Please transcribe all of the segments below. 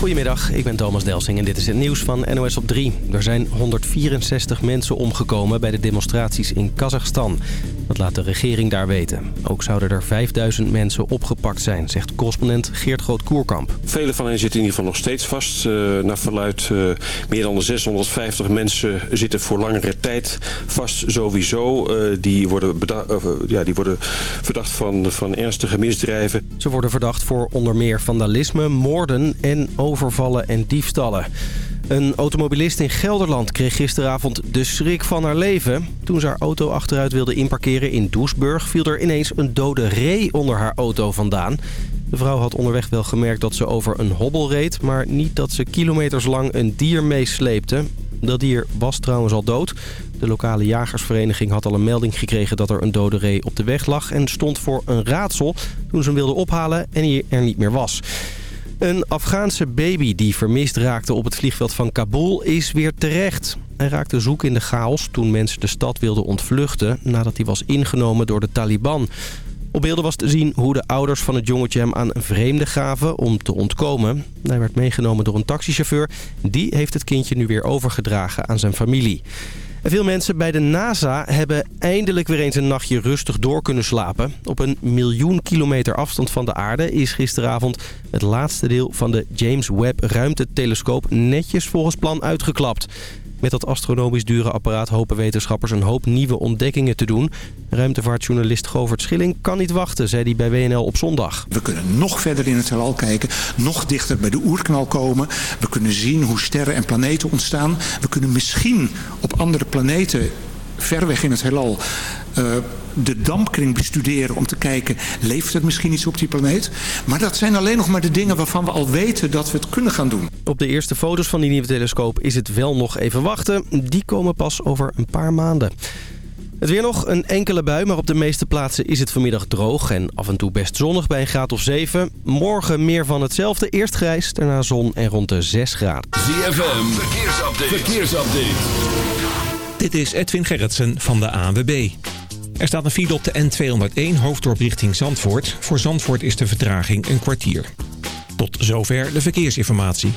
Goedemiddag, ik ben Thomas Delsing en dit is het nieuws van NOS op 3. Er zijn 164 mensen omgekomen bij de demonstraties in Kazachstan. Dat laat de regering daar weten. Ook zouden er 5000 mensen opgepakt zijn, zegt correspondent Geert Groot-Koerkamp. Vele van hen zitten in ieder geval nog steeds vast. Uh, naar verluid uh, meer dan de 650 mensen zitten voor langere tijd vast sowieso. Uh, die, worden ja, die worden verdacht van, van ernstige misdrijven. Ze worden verdacht voor onder meer vandalisme, moorden en overvallen en diefstallen. Een automobilist in Gelderland kreeg gisteravond de schrik van haar leven. Toen ze haar auto achteruit wilde inparkeren in Doesburg... viel er ineens een dode ree onder haar auto vandaan. De vrouw had onderweg wel gemerkt dat ze over een hobbel reed... maar niet dat ze kilometers lang een dier meesleepte. Dat dier was trouwens al dood. De lokale jagersvereniging had al een melding gekregen dat er een dode ree op de weg lag... en stond voor een raadsel toen ze hem wilde ophalen en hij er niet meer was. Een Afghaanse baby die vermist raakte op het vliegveld van Kabul is weer terecht. Hij raakte zoek in de chaos toen mensen de stad wilden ontvluchten... nadat hij was ingenomen door de Taliban. Op beelden was te zien hoe de ouders van het jongetje hem aan een vreemde gaven om te ontkomen. Hij werd meegenomen door een taxichauffeur. Die heeft het kindje nu weer overgedragen aan zijn familie. Veel mensen bij de NASA hebben eindelijk weer eens een nachtje rustig door kunnen slapen. Op een miljoen kilometer afstand van de aarde is gisteravond het laatste deel van de James Webb ruimtetelescoop netjes volgens plan uitgeklapt. Met dat astronomisch dure apparaat hopen wetenschappers een hoop nieuwe ontdekkingen te doen. Ruimtevaartjournalist Govert Schilling kan niet wachten, zei hij bij WNL op zondag. We kunnen nog verder in het heelal kijken, nog dichter bij de oerknal komen. We kunnen zien hoe sterren en planeten ontstaan. We kunnen misschien op andere planeten ver weg in het heelal uh, de dampkring bestuderen om te kijken, leeft het misschien iets op die planeet? Maar dat zijn alleen nog maar de dingen waarvan we al weten dat we het kunnen gaan doen. Op de eerste foto's van die nieuwe telescoop is het wel nog even wachten. Die komen pas over een paar maanden. Het weer nog een enkele bui, maar op de meeste plaatsen is het vanmiddag droog en af en toe best zonnig bij een graad of 7. Morgen meer van hetzelfde. Eerst grijs, daarna zon en rond de 6 graden. ZFM, verkeersupdate. verkeersupdate. Dit is Edwin Gerritsen van de ANWB. Er staat een file op de N201 hoofddorp richting Zandvoort. Voor Zandvoort is de vertraging een kwartier. Tot zover de verkeersinformatie.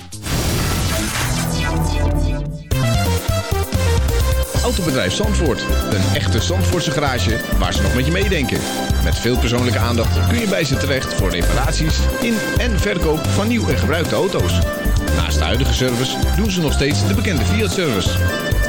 Autobedrijf Zandvoort. Een echte Zandvoortse garage waar ze nog met je meedenken. Met veel persoonlijke aandacht kun je bij ze terecht voor reparaties in en verkoop van nieuw en gebruikte auto's. Naast de huidige service doen ze nog steeds de bekende Fiat-service.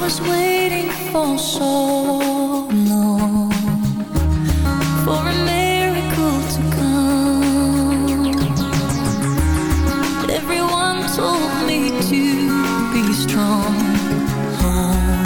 Was waiting for so long for a miracle to come. Everyone told me to be strong. Oh,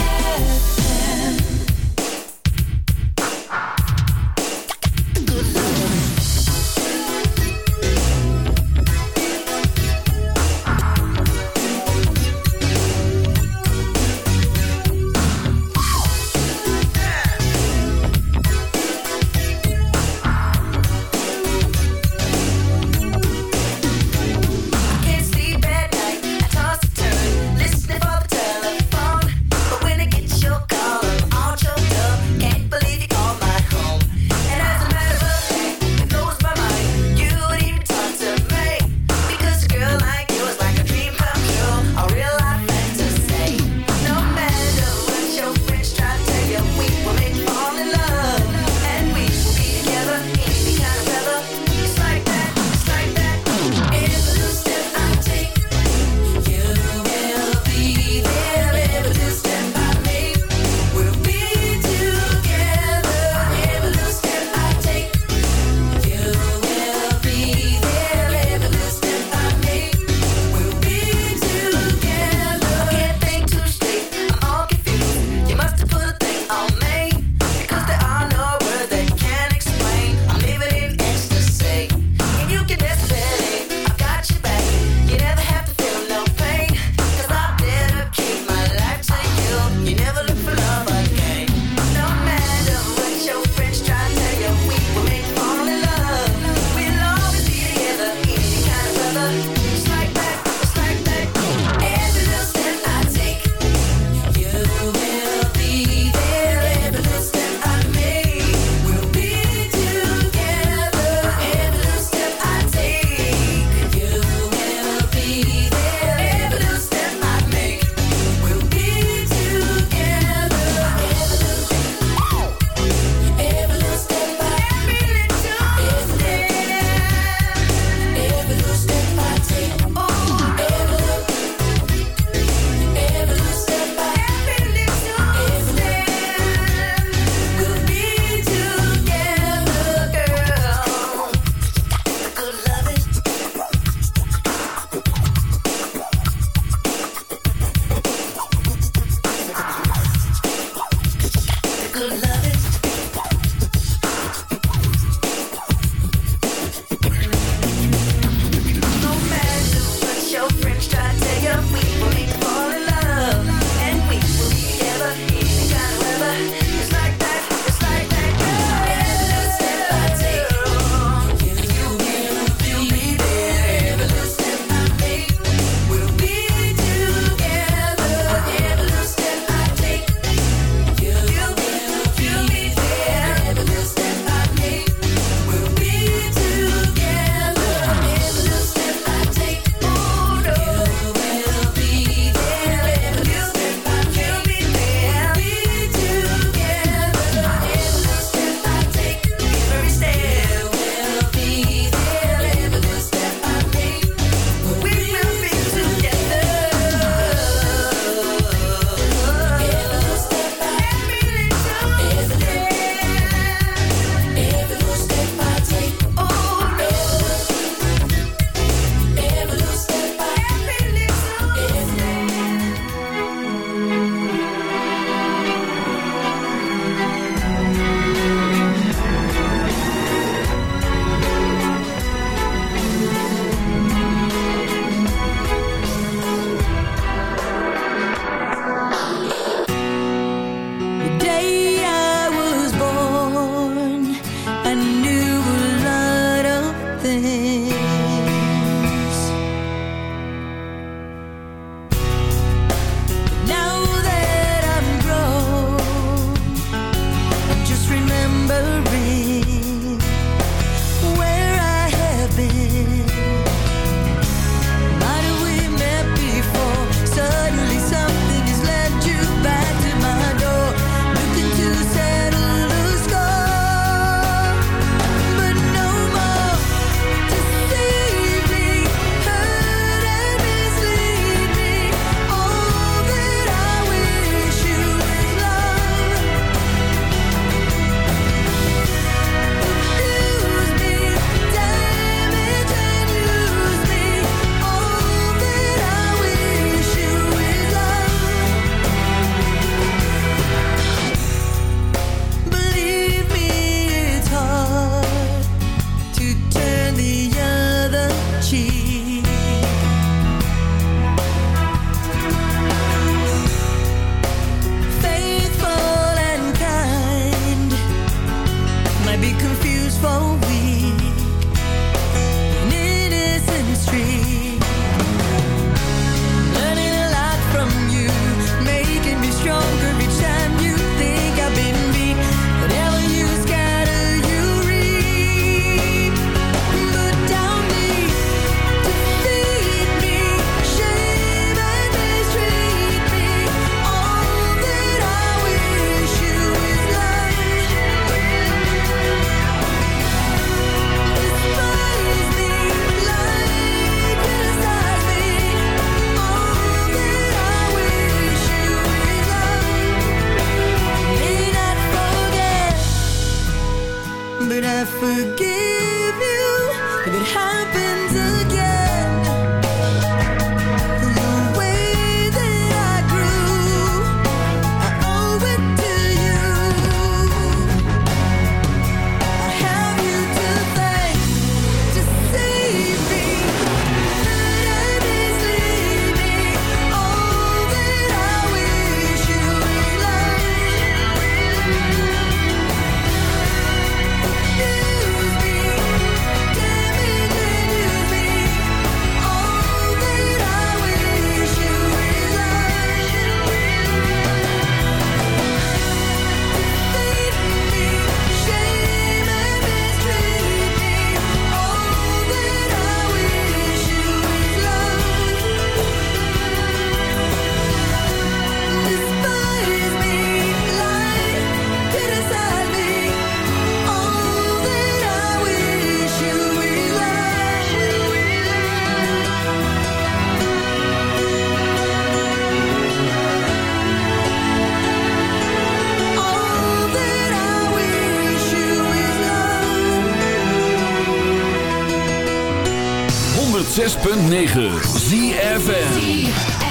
106.9 ZFN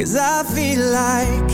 Cause I feel like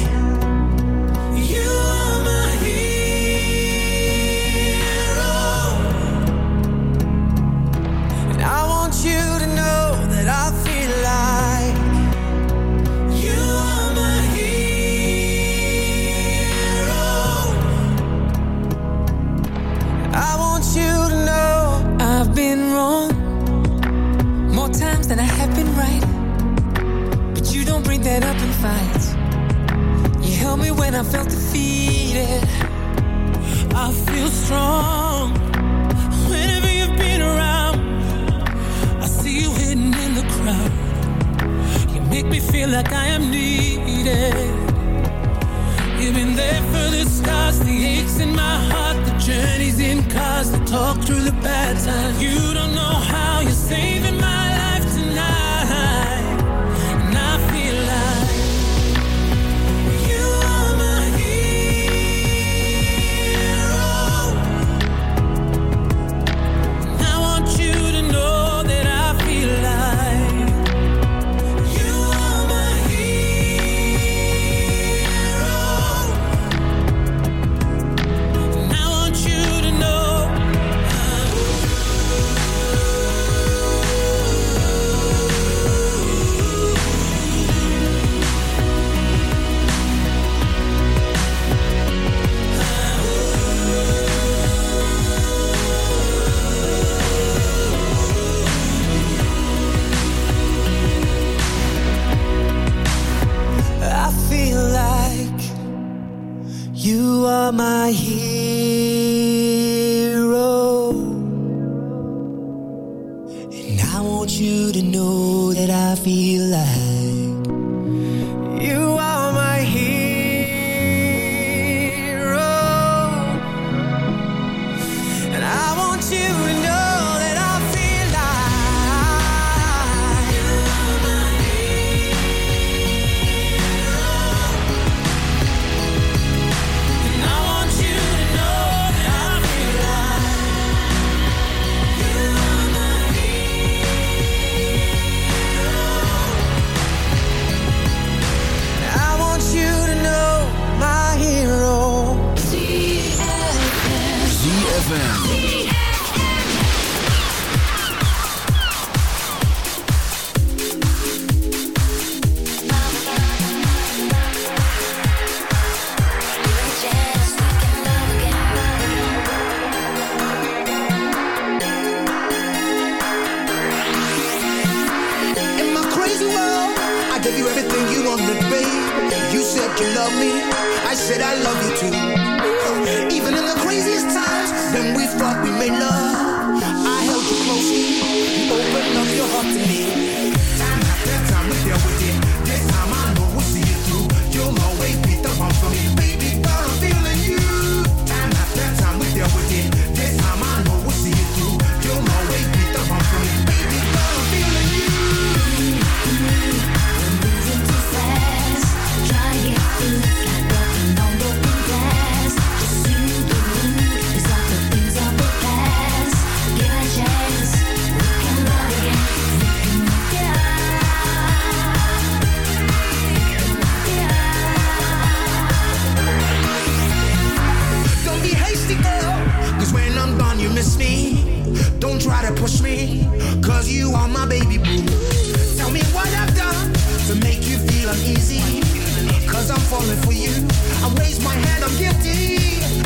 And I want you to know that I feel like Don't try to push me, cause you are my baby boo. Tell me what I've done to make you feel uneasy. Cause I'm falling for you. I raise my hand, I'm guilty.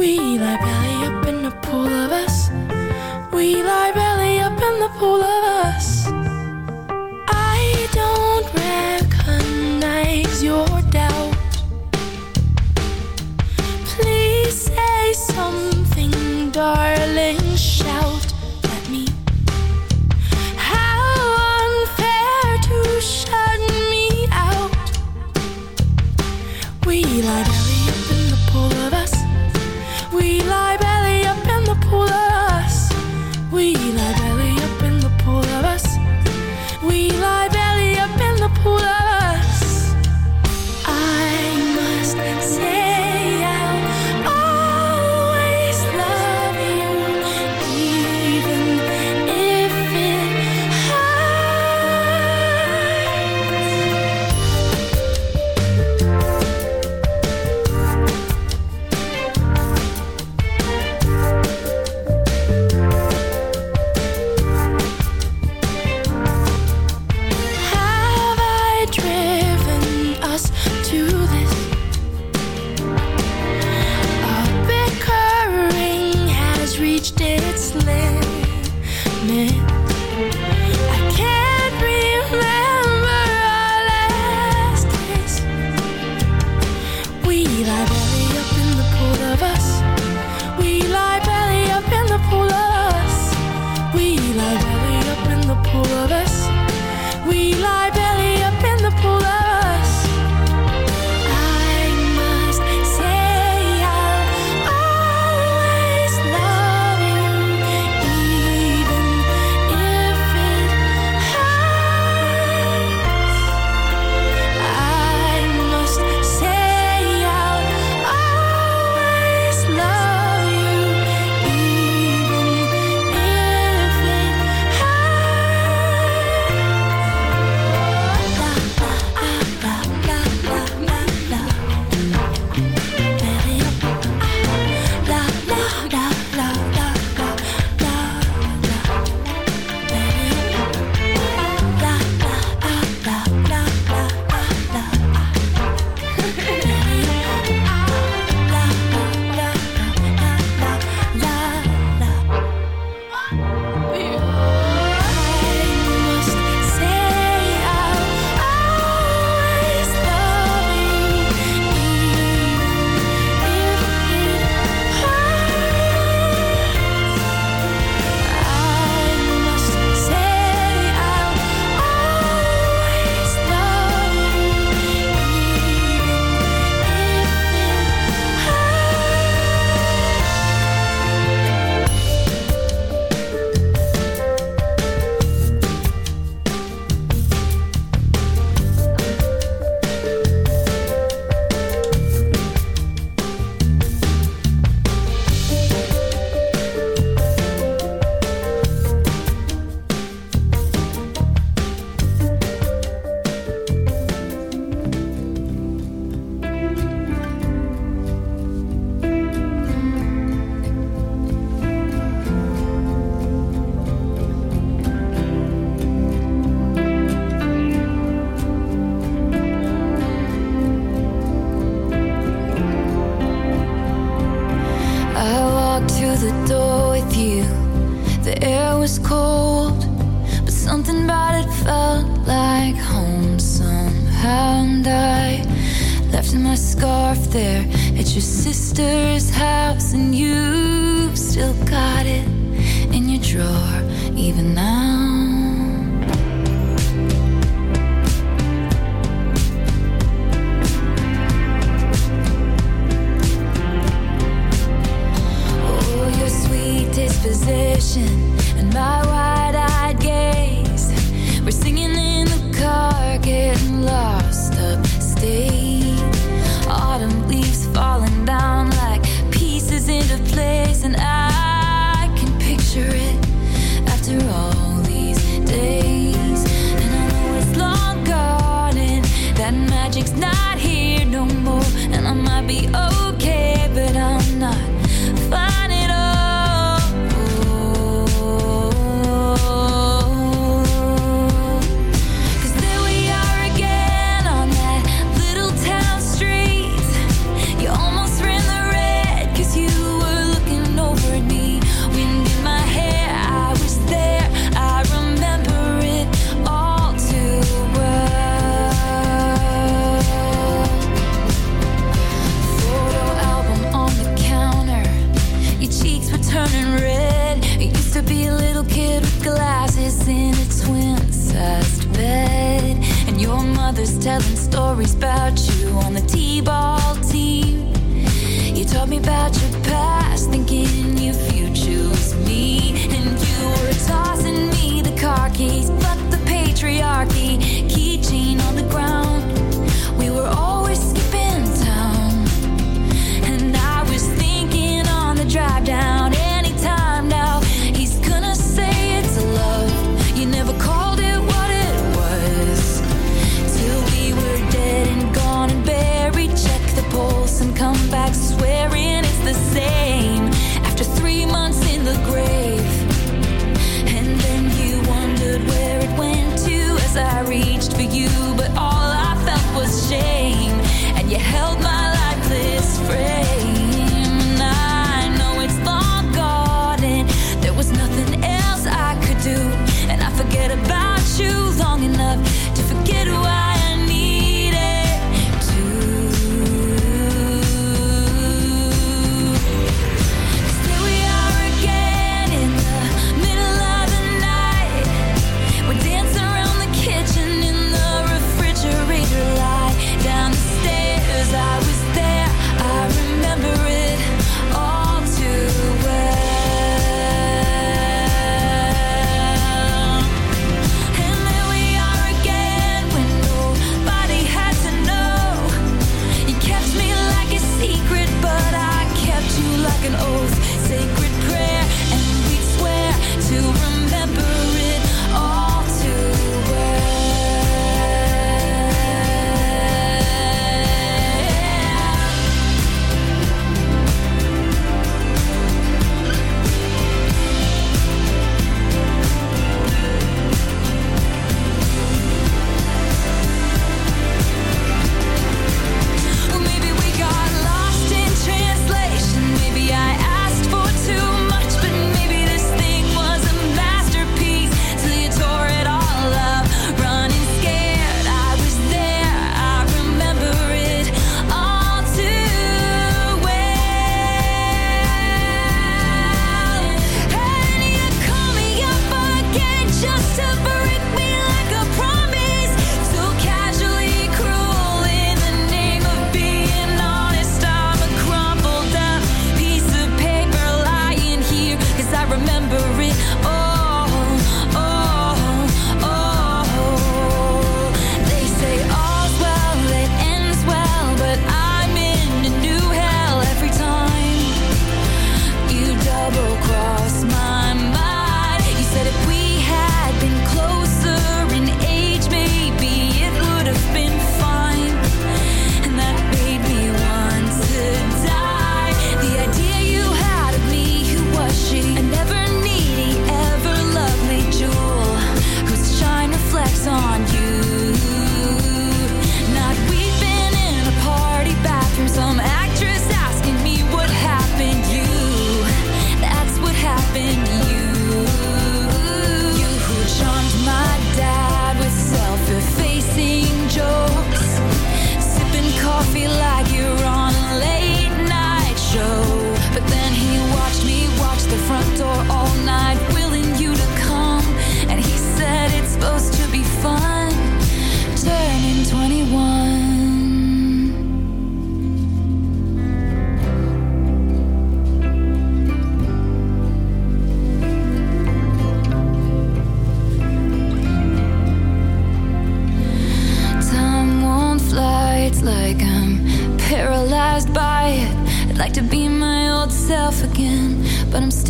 We lie belly up in the pool of us. We lie belly up in the pool of us. my scarf there at your sister's house, and you've still got it in your drawer, even now.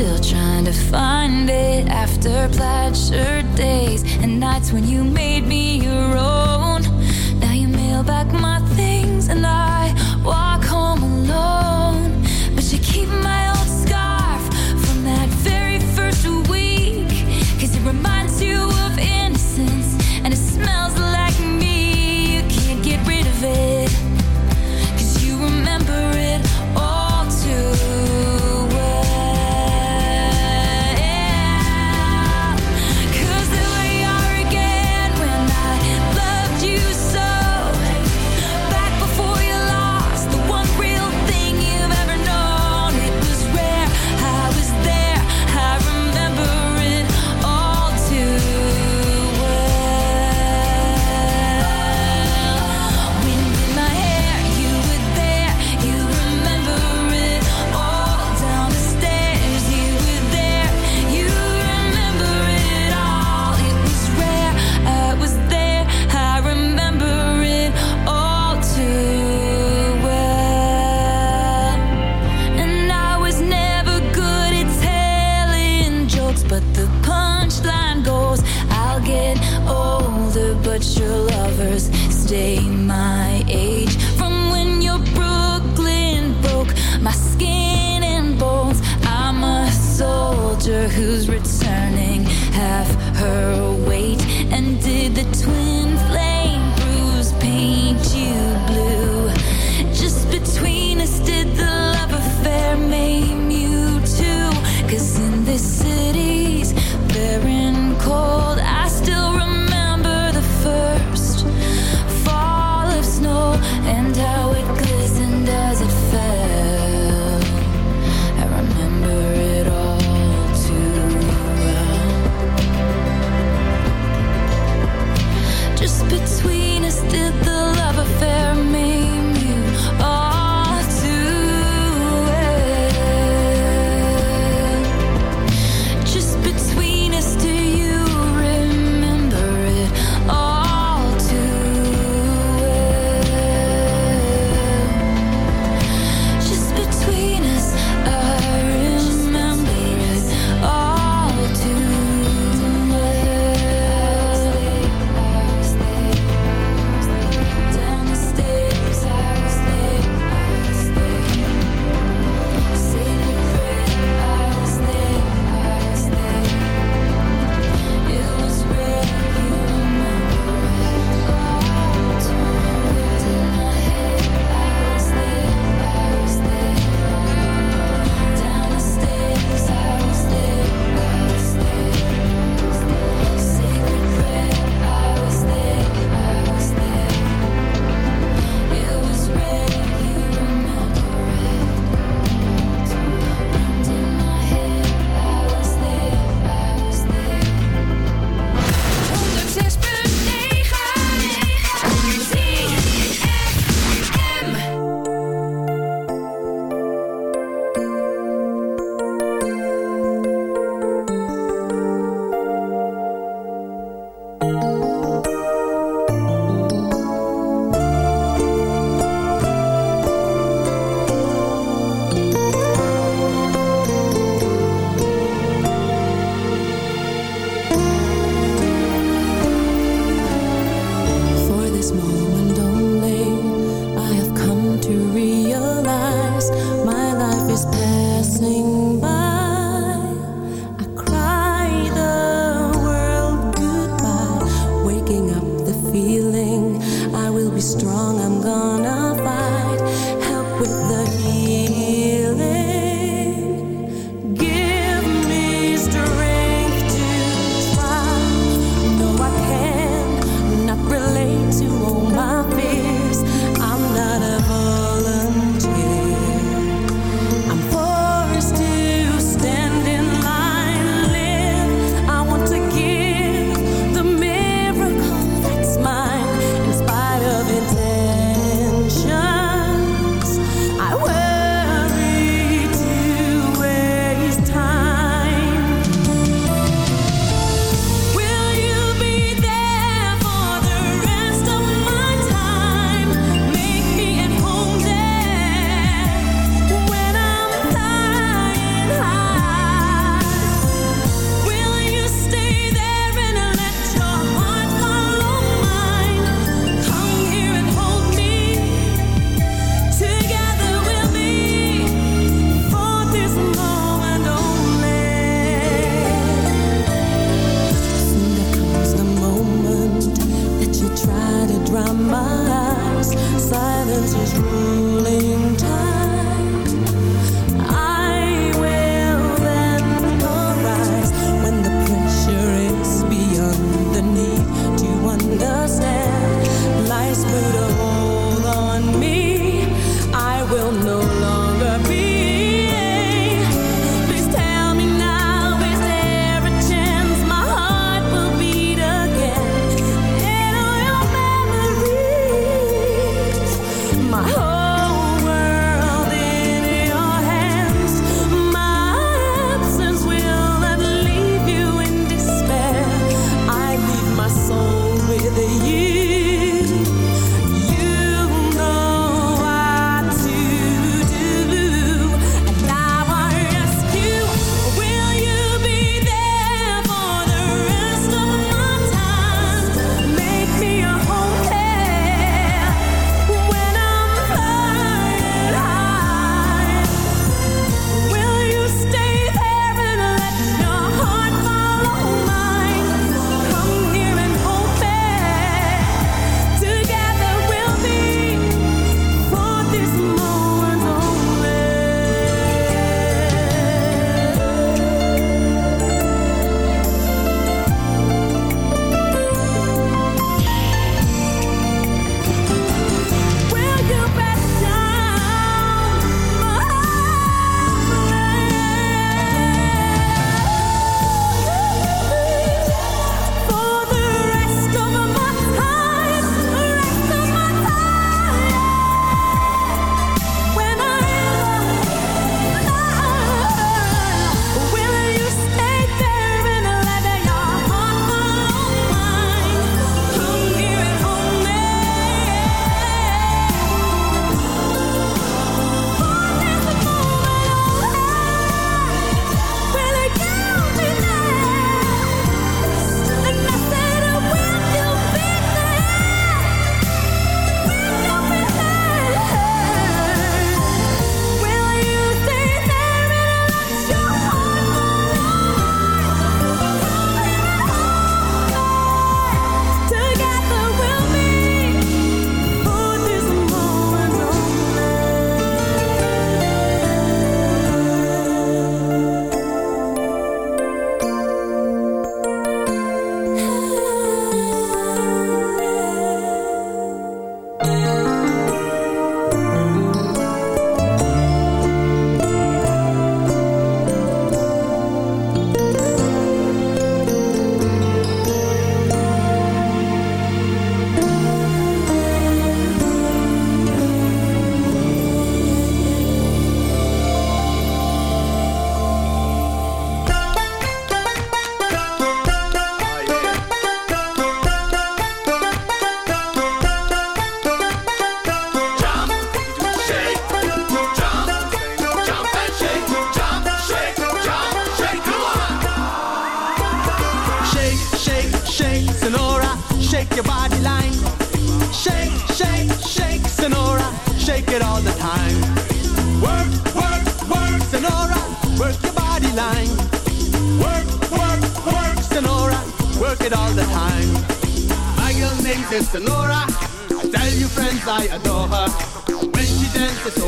Still trying to find it after plaid shirt days and nights when you made me your own.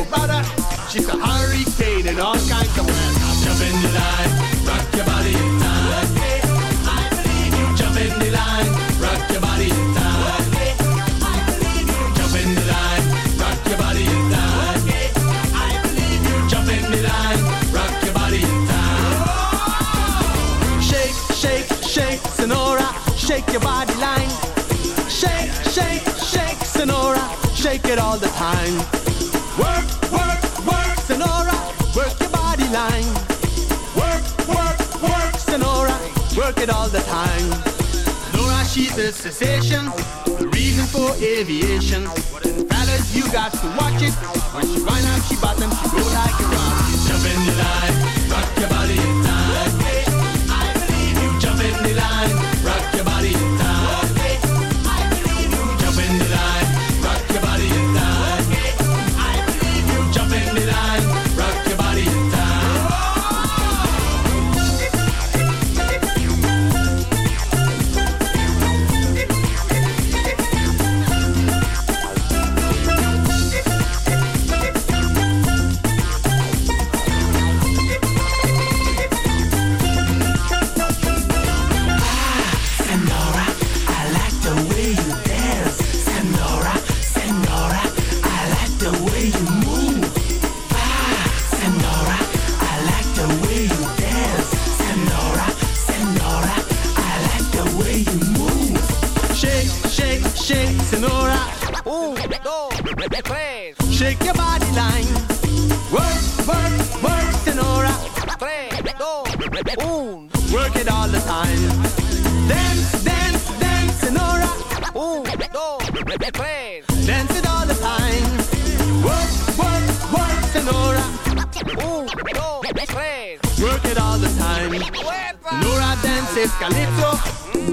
Brother, she's a hurricane in all kinds of weather. Jump in the line, rock your body in time. Okay, I believe you. Jump in the line, rock your body in time. Jump in the line, rock your body in time. Jump in the line, rock your body in time. Shake, shake, shake, Sonora, shake your body line. Shake, shake, shake, Sonora, shake it all the time. Line. Work, work, work, Sonora, work it all the time. Nora, she's a sensation, the reason for aviation. Fellas, you got to watch it. When she run out, she bottom, she go like a rocket. Jump in the line, Dances calypso.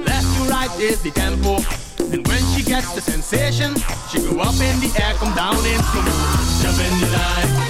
Left to right mm, is the tempo. And when she gets the sensation, she go up in the air, come down in slow. Jump in the line,